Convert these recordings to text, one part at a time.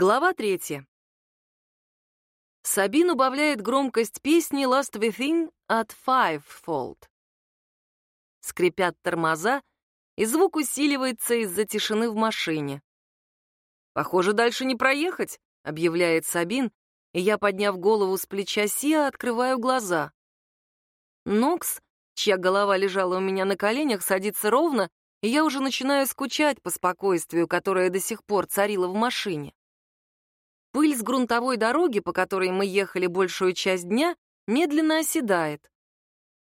Глава третья. Сабин убавляет громкость песни «Last Within» от Fivefold. Скрипят тормоза, и звук усиливается из-за тишины в машине. «Похоже, дальше не проехать», — объявляет Сабин, и я, подняв голову с плеча Сиа, открываю глаза. Нокс, чья голова лежала у меня на коленях, садится ровно, и я уже начинаю скучать по спокойствию, которое до сих пор царило в машине. Пыль с грунтовой дороги, по которой мы ехали большую часть дня, медленно оседает.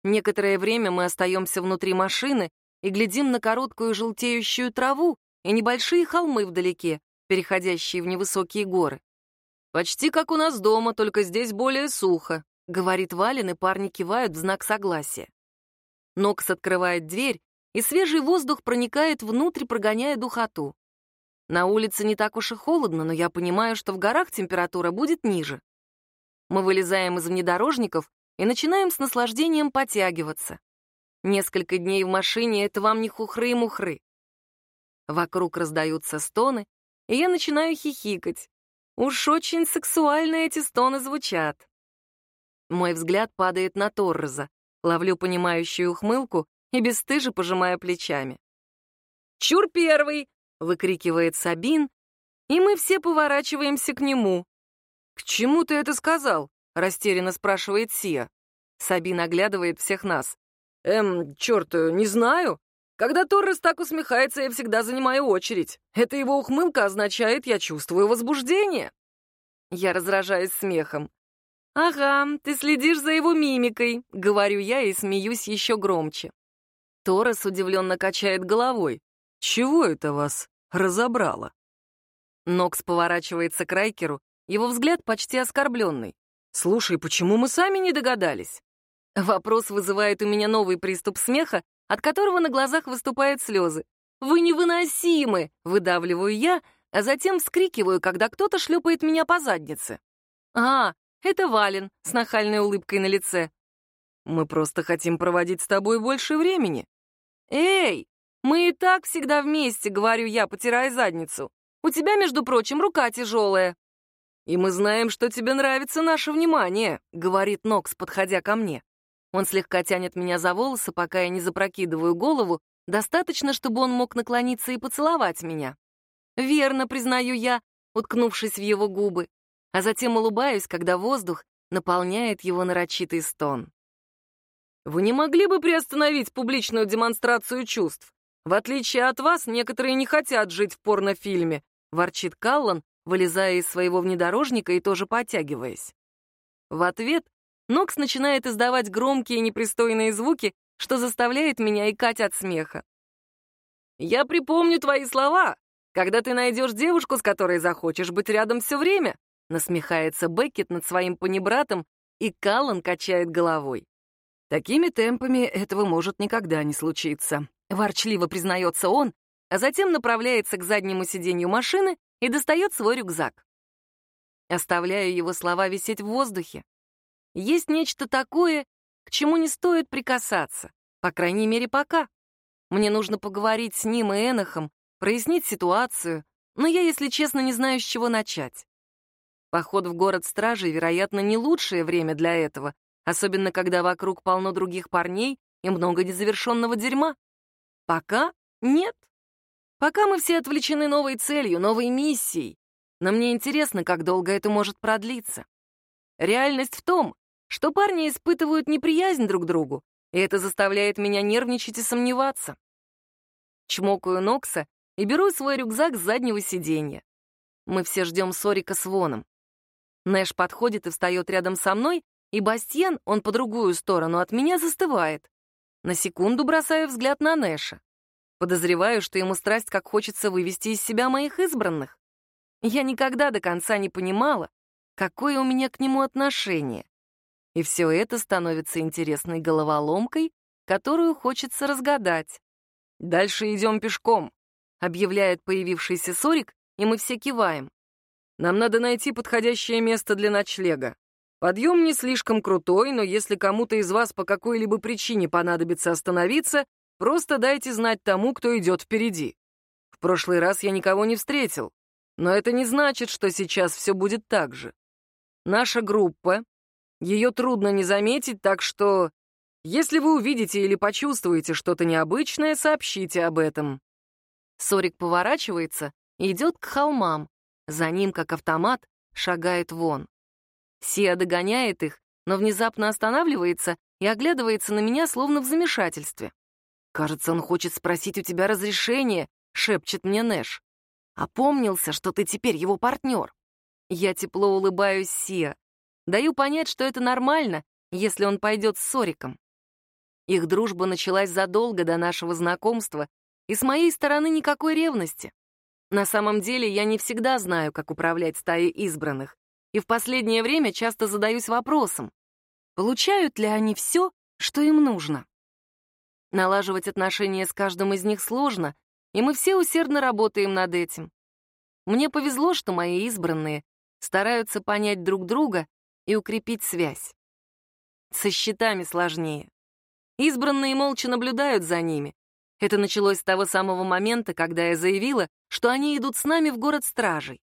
Некоторое время мы остаемся внутри машины и глядим на короткую желтеющую траву и небольшие холмы вдалеке, переходящие в невысокие горы. «Почти как у нас дома, только здесь более сухо», — говорит Вален, и парни кивают в знак согласия. Нокс открывает дверь, и свежий воздух проникает внутрь, прогоняя духоту. На улице не так уж и холодно, но я понимаю, что в горах температура будет ниже. Мы вылезаем из внедорожников и начинаем с наслаждением потягиваться. Несколько дней в машине — это вам не хухры и мухры. Вокруг раздаются стоны, и я начинаю хихикать. Уж очень сексуально эти стоны звучат. Мой взгляд падает на Торреза, ловлю понимающую ухмылку и бесстыже пожимаю плечами. «Чур первый!» Выкрикивает Сабин, и мы все поворачиваемся к нему. «К чему ты это сказал?» — растерянно спрашивает Сия. Сабин оглядывает всех нас. «Эм, черт, не знаю. Когда Торрес так усмехается, я всегда занимаю очередь. Эта его ухмылка означает, я чувствую возбуждение». Я разражаюсь смехом. «Ага, ты следишь за его мимикой», — говорю я и смеюсь еще громче. Торрес удивленно качает головой. «Чего это вас разобрало?» Нокс поворачивается к Райкеру, его взгляд почти оскорбленный. «Слушай, почему мы сами не догадались?» Вопрос вызывает у меня новый приступ смеха, от которого на глазах выступают слезы. «Вы невыносимы!» — выдавливаю я, а затем вскрикиваю, когда кто-то шлепает меня по заднице. «А, это Вален с нахальной улыбкой на лице. Мы просто хотим проводить с тобой больше времени». «Эй, «Мы и так всегда вместе», — говорю я, потирая задницу. «У тебя, между прочим, рука тяжелая». «И мы знаем, что тебе нравится наше внимание», — говорит Нокс, подходя ко мне. Он слегка тянет меня за волосы, пока я не запрокидываю голову, достаточно, чтобы он мог наклониться и поцеловать меня. «Верно», — признаю я, уткнувшись в его губы, а затем улыбаюсь, когда воздух наполняет его нарочитый стон. «Вы не могли бы приостановить публичную демонстрацию чувств? В отличие от вас, некоторые не хотят жить в порнофильме», — ворчит Каллан, вылезая из своего внедорожника и тоже подтягиваясь. В ответ Нокс начинает издавать громкие непристойные звуки, что заставляет меня икать от смеха. «Я припомню твои слова, когда ты найдешь девушку, с которой захочешь быть рядом все время», насмехается Беккет над своим понебратом, и Каллан качает головой. Такими темпами этого может никогда не случиться. Ворчливо признается он, а затем направляется к заднему сиденью машины и достает свой рюкзак. Оставляю его слова висеть в воздухе. Есть нечто такое, к чему не стоит прикасаться, по крайней мере, пока. Мне нужно поговорить с ним и Энохом, прояснить ситуацию, но я, если честно, не знаю, с чего начать. Поход в город стражей, вероятно, не лучшее время для этого, особенно когда вокруг полно других парней и много незавершенного дерьма. Пока нет. Пока мы все отвлечены новой целью, новой миссией. Но мне интересно, как долго это может продлиться. Реальность в том, что парни испытывают неприязнь друг к другу, и это заставляет меня нервничать и сомневаться. Чмокаю Нокса и беру свой рюкзак с заднего сиденья. Мы все ждем Сорика с Воном. Нэш подходит и встает рядом со мной, и Бастьен, он по другую сторону от меня, застывает. На секунду бросаю взгляд на Нэша. Подозреваю, что ему страсть как хочется вывести из себя моих избранных. Я никогда до конца не понимала, какое у меня к нему отношение. И все это становится интересной головоломкой, которую хочется разгадать. «Дальше идем пешком», — объявляет появившийся Сорик, и мы все киваем. «Нам надо найти подходящее место для ночлега. Подъем не слишком крутой, но если кому-то из вас по какой-либо причине понадобится остановиться, просто дайте знать тому, кто идет впереди. В прошлый раз я никого не встретил. Но это не значит, что сейчас все будет так же. Наша группа, ее трудно не заметить, так что если вы увидите или почувствуете что-то необычное, сообщите об этом. Сорик поворачивается и идет к холмам. За ним, как автомат, шагает вон. Сия догоняет их, но внезапно останавливается и оглядывается на меня, словно в замешательстве. «Кажется, он хочет спросить у тебя разрешение», — шепчет мне Нэш. «Опомнился, что ты теперь его партнер». Я тепло улыбаюсь Сия. Даю понять, что это нормально, если он пойдет с Сориком. Их дружба началась задолго до нашего знакомства, и с моей стороны никакой ревности. На самом деле я не всегда знаю, как управлять стаей избранных, и в последнее время часто задаюсь вопросом, получают ли они все, что им нужно. Налаживать отношения с каждым из них сложно, и мы все усердно работаем над этим. Мне повезло, что мои избранные стараются понять друг друга и укрепить связь. Со счетами сложнее. Избранные молча наблюдают за ними. Это началось с того самого момента, когда я заявила, что они идут с нами в город стражей.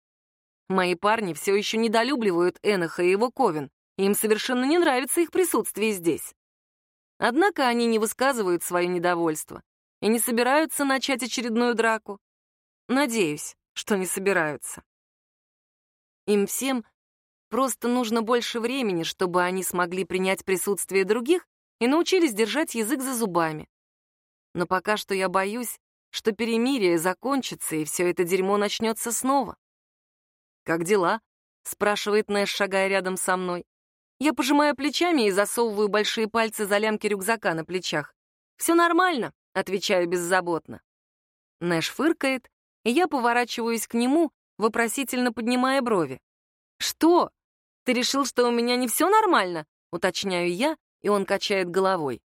Мои парни все еще недолюбливают Эноха и его Ковен, им совершенно не нравится их присутствие здесь. Однако они не высказывают свое недовольство и не собираются начать очередную драку. Надеюсь, что не собираются. Им всем просто нужно больше времени, чтобы они смогли принять присутствие других и научились держать язык за зубами. Но пока что я боюсь, что перемирие закончится, и все это дерьмо начнется снова. «Как дела?» — спрашивает Нэш, шагая рядом со мной. Я пожимаю плечами и засовываю большие пальцы за лямки рюкзака на плечах. «Все нормально», — отвечаю беззаботно. Нэш фыркает, и я поворачиваюсь к нему, вопросительно поднимая брови. «Что? Ты решил, что у меня не все нормально?» — уточняю я, и он качает головой.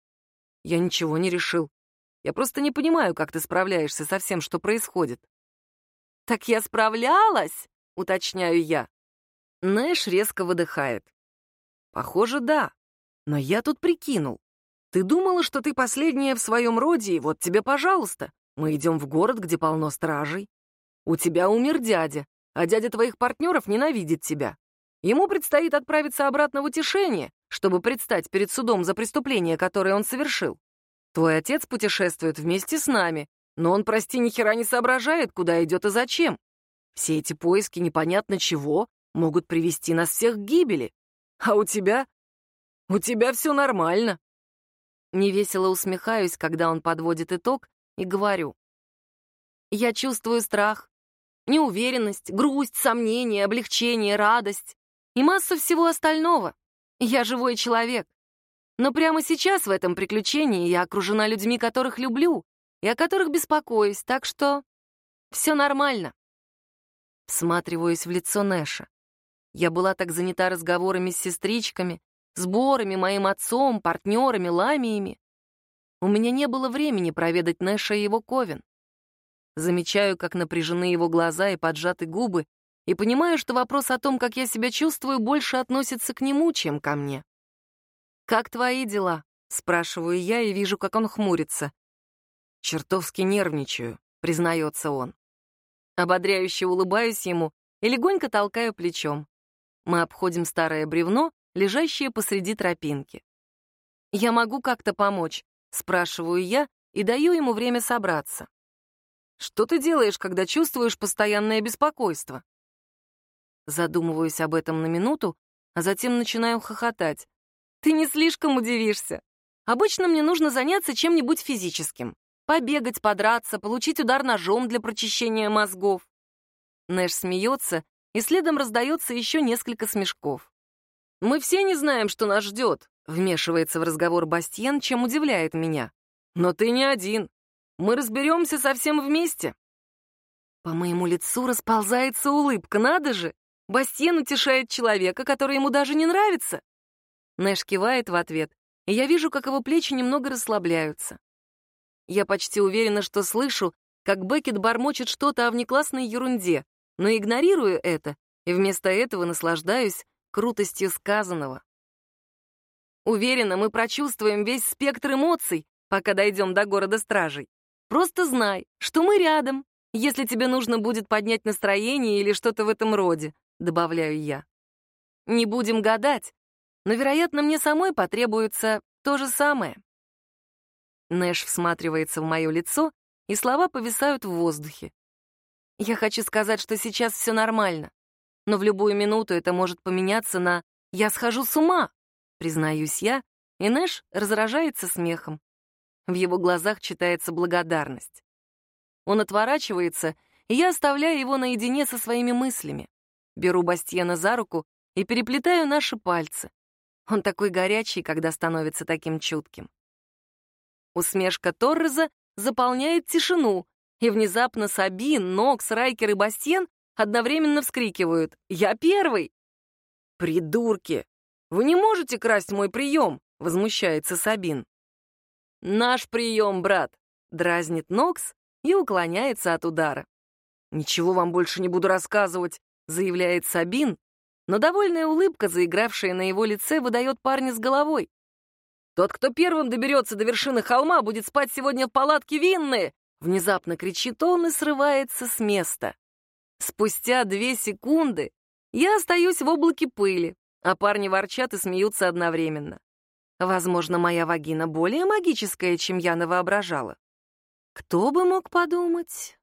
«Я ничего не решил. Я просто не понимаю, как ты справляешься со всем, что происходит». «Так я справлялась?» — уточняю я. Нэш резко выдыхает. Похоже, да. Но я тут прикинул. Ты думала, что ты последняя в своем роде, и вот тебе, пожалуйста. Мы идем в город, где полно стражей. У тебя умер дядя, а дядя твоих партнеров ненавидит тебя. Ему предстоит отправиться обратно в утешение, чтобы предстать перед судом за преступление, которое он совершил. Твой отец путешествует вместе с нами, но он, прости, ни хера не соображает, куда идет и зачем. Все эти поиски непонятно чего могут привести нас всех к гибели. А у тебя? У тебя все нормально. Невесело усмехаюсь, когда он подводит итог, и говорю. Я чувствую страх, неуверенность, грусть, сомнение, облегчение, радость и массу всего остального. Я живой человек. Но прямо сейчас в этом приключении я окружена людьми, которых люблю и о которых беспокоюсь, так что все нормально. Всматриваюсь в лицо Нэша. Я была так занята разговорами с сестричками, сборами, моим отцом, партнерами, ламиями. У меня не было времени проведать Нэша и его ковен. Замечаю, как напряжены его глаза и поджаты губы, и понимаю, что вопрос о том, как я себя чувствую, больше относится к нему, чем ко мне. «Как твои дела?» — спрашиваю я и вижу, как он хмурится. «Чертовски нервничаю», — признается он. Ободряюще улыбаюсь ему и легонько толкаю плечом. Мы обходим старое бревно, лежащее посреди тропинки. «Я могу как-то помочь?» — спрашиваю я и даю ему время собраться. «Что ты делаешь, когда чувствуешь постоянное беспокойство?» Задумываюсь об этом на минуту, а затем начинаю хохотать. «Ты не слишком удивишься. Обычно мне нужно заняться чем-нибудь физическим. Побегать, подраться, получить удар ножом для прочищения мозгов». Нэш смеется и следом раздается еще несколько смешков. «Мы все не знаем, что нас ждет», — вмешивается в разговор Бастьен, чем удивляет меня. «Но ты не один. Мы разберемся совсем вместе». По моему лицу расползается улыбка, надо же! Бастьен утешает человека, который ему даже не нравится. Нэш кивает в ответ, и я вижу, как его плечи немного расслабляются. Я почти уверена, что слышу, как Беккет бормочет что-то о внеклассной ерунде, но игнорирую это и вместо этого наслаждаюсь крутостью сказанного. Уверена, мы прочувствуем весь спектр эмоций, пока дойдем до города стражей. Просто знай, что мы рядом, если тебе нужно будет поднять настроение или что-то в этом роде», — добавляю я. «Не будем гадать, но, вероятно, мне самой потребуется то же самое». Нэш всматривается в мое лицо, и слова повисают в воздухе. Я хочу сказать, что сейчас все нормально, но в любую минуту это может поменяться на «я схожу с ума», признаюсь я, и Нэш разражается смехом. В его глазах читается благодарность. Он отворачивается, и я оставляю его наедине со своими мыслями. Беру Бастьена за руку и переплетаю наши пальцы. Он такой горячий, когда становится таким чутким. Усмешка Торреза заполняет тишину, и внезапно Сабин, Нокс, Райкер и Бастьен одновременно вскрикивают «Я первый!» «Придурки! Вы не можете красть мой прием!» — возмущается Сабин. «Наш прием, брат!» — дразнит Нокс и уклоняется от удара. «Ничего вам больше не буду рассказывать», — заявляет Сабин, но довольная улыбка, заигравшая на его лице, выдает парня с головой. «Тот, кто первым доберется до вершины холма, будет спать сегодня в палатке Винны!» Внезапно кричит он и срывается с места. Спустя две секунды я остаюсь в облаке пыли, а парни ворчат и смеются одновременно. Возможно, моя вагина более магическая, чем я навоображала. Кто бы мог подумать?